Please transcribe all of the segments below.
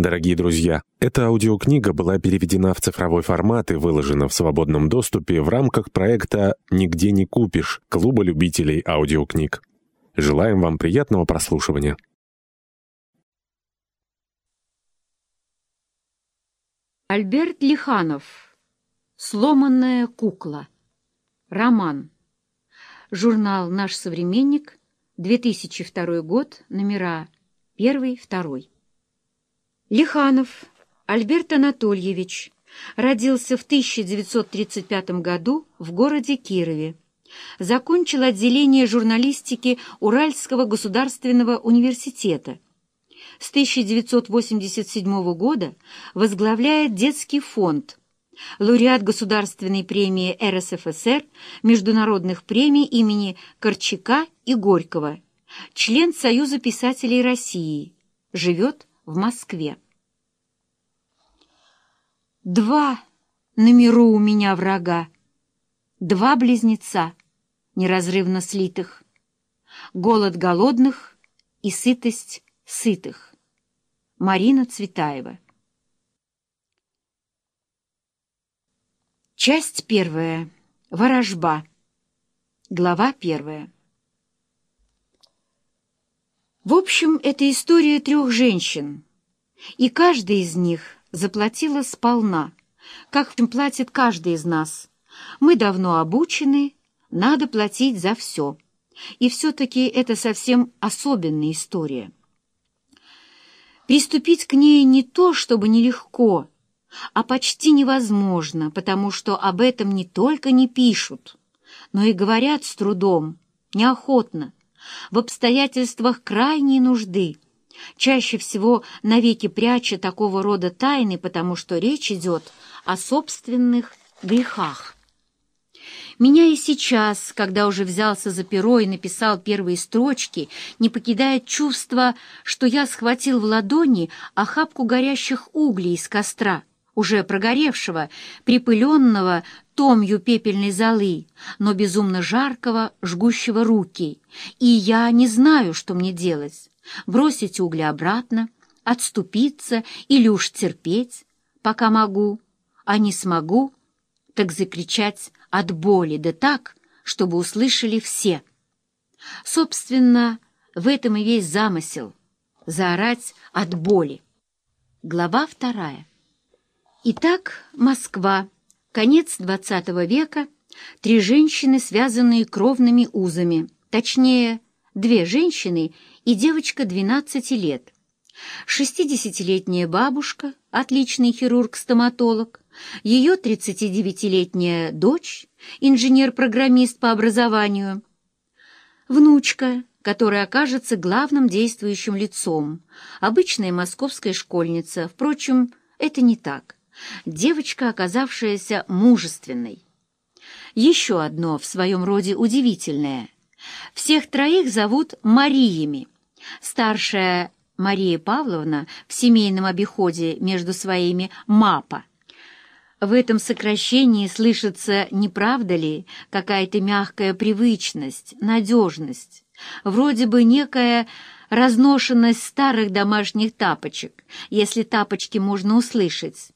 Дорогие друзья, эта аудиокнига была переведена в цифровой формат и выложена в свободном доступе в рамках проекта «Нигде не купишь» Клуба любителей аудиокниг. Желаем вам приятного прослушивания. Альберт Лиханов. «Сломанная кукла». Роман. Журнал «Наш современник», 2002 год, номера 1-2. Лиханов Альберт Анатольевич родился в 1935 году в городе Кирове. Закончил отделение журналистики Уральского государственного университета. С 1987 года возглавляет детский фонд, лауреат Государственной премии РСФСР, международных премий имени Корчака и Горького, член Союза писателей России, живет в Москве. Два на миру у меня врага, два близнеца, неразрывно слитых, голод голодных и сытость сытых. Марина Цветаева Часть первая. Ворожба. Глава первая. В общем, это история трех женщин, и каждая из них заплатила сполна, как платит каждый из нас. Мы давно обучены, надо платить за все. И все-таки это совсем особенная история. Приступить к ней не то, чтобы нелегко, а почти невозможно, потому что об этом не только не пишут, но и говорят с трудом, неохотно, в обстоятельствах крайней нужды, чаще всего навеки пряча такого рода тайны, потому что речь идет о собственных грехах. Меня и сейчас, когда уже взялся за перо и написал первые строчки, не покидает чувство, что я схватил в ладони охапку горящих углей из костра, уже прогоревшего, припыленного томью пепельной золы, но безумно жаркого, жгущего руки. И я не знаю, что мне делать. Бросить угли обратно, отступиться или уж терпеть, пока могу, а не смогу, так закричать от боли, да так, чтобы услышали все. Собственно, в этом и весь замысел — заорать от боли. Глава вторая. Итак, Москва. Конец XX века. Три женщины, связанные кровными узами. Точнее, две женщины и девочка 12 лет. 60-летняя бабушка, отличный хирург-стоматолог, ее 39-летняя дочь, инженер-программист по образованию, внучка, которая окажется главным действующим лицом, обычная московская школьница, впрочем, это не так девочка, оказавшаяся мужественной. Еще одно в своем роде удивительное. Всех троих зовут Мариями. Старшая Мария Павловна в семейном обиходе между своими «мапа». В этом сокращении слышится, не правда ли, какая-то мягкая привычность, надежность, вроде бы некая разношенность старых домашних тапочек, если тапочки можно услышать.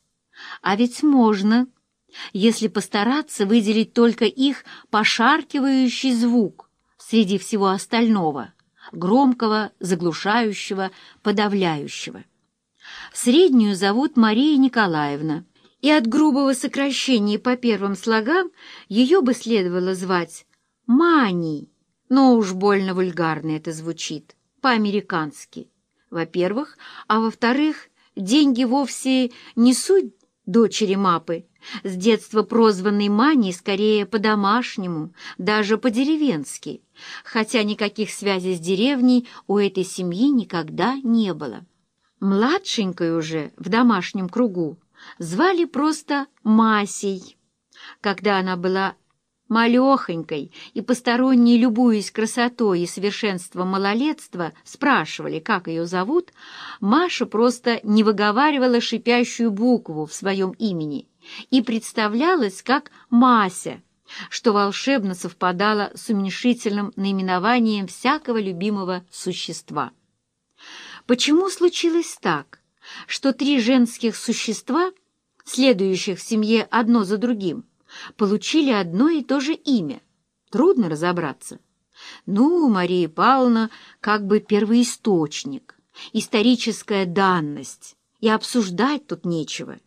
А ведь можно, если постараться выделить только их пошаркивающий звук среди всего остального, громкого, заглушающего, подавляющего. Среднюю зовут Мария Николаевна, и от грубого сокращения по первым слогам ее бы следовало звать Маней, но уж больно вульгарно это звучит, по-американски. Во-первых, а во-вторых, деньги вовсе не суть дочери Мапы, с детства прозванной Маней скорее по-домашнему, даже по-деревенски, хотя никаких связей с деревней у этой семьи никогда не было. Младшенькой уже в домашнем кругу звали просто Масей. Когда она была малехонькой, и посторонние, любуясь красотой и совершенством малолетства, спрашивали, как ее зовут, Маша просто не выговаривала шипящую букву в своем имени и представлялась как Мася, что волшебно совпадало с уменьшительным наименованием всякого любимого существа. Почему случилось так, что три женских существа, следующих в семье одно за другим, получили одно и то же имя. Трудно разобраться. Ну, Мария Павловна как бы первоисточник, историческая данность, и обсуждать тут нечего.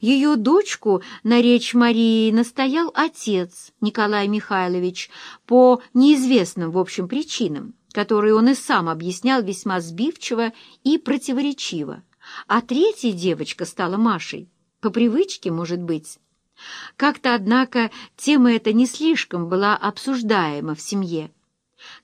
Ее дочку на речь Марии настоял отец Николай Михайлович по неизвестным, в общем, причинам, которые он и сам объяснял весьма сбивчиво и противоречиво. А третья девочка стала Машей, по привычке, может быть. Как-то, однако, тема эта не слишком была обсуждаема в семье.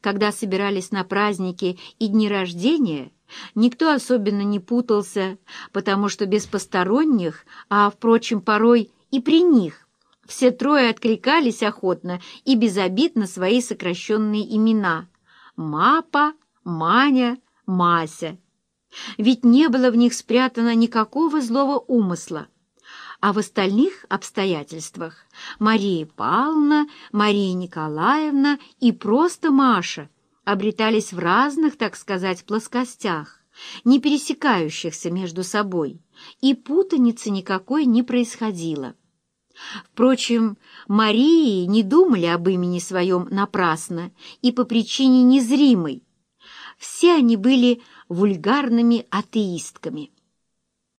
Когда собирались на праздники и дни рождения – Никто особенно не путался, потому что без посторонних, а, впрочем, порой и при них, все трое откликались охотно и без обид на свои сокращенные имена — Мапа, Маня, Мася. Ведь не было в них спрятано никакого злого умысла. А в остальных обстоятельствах Мария Павловна, Мария Николаевна и просто Маша — обретались в разных, так сказать, плоскостях, не пересекающихся между собой, и путаницы никакой не происходило. Впрочем, Марии не думали об имени своем напрасно и по причине незримой. Все они были вульгарными атеистками.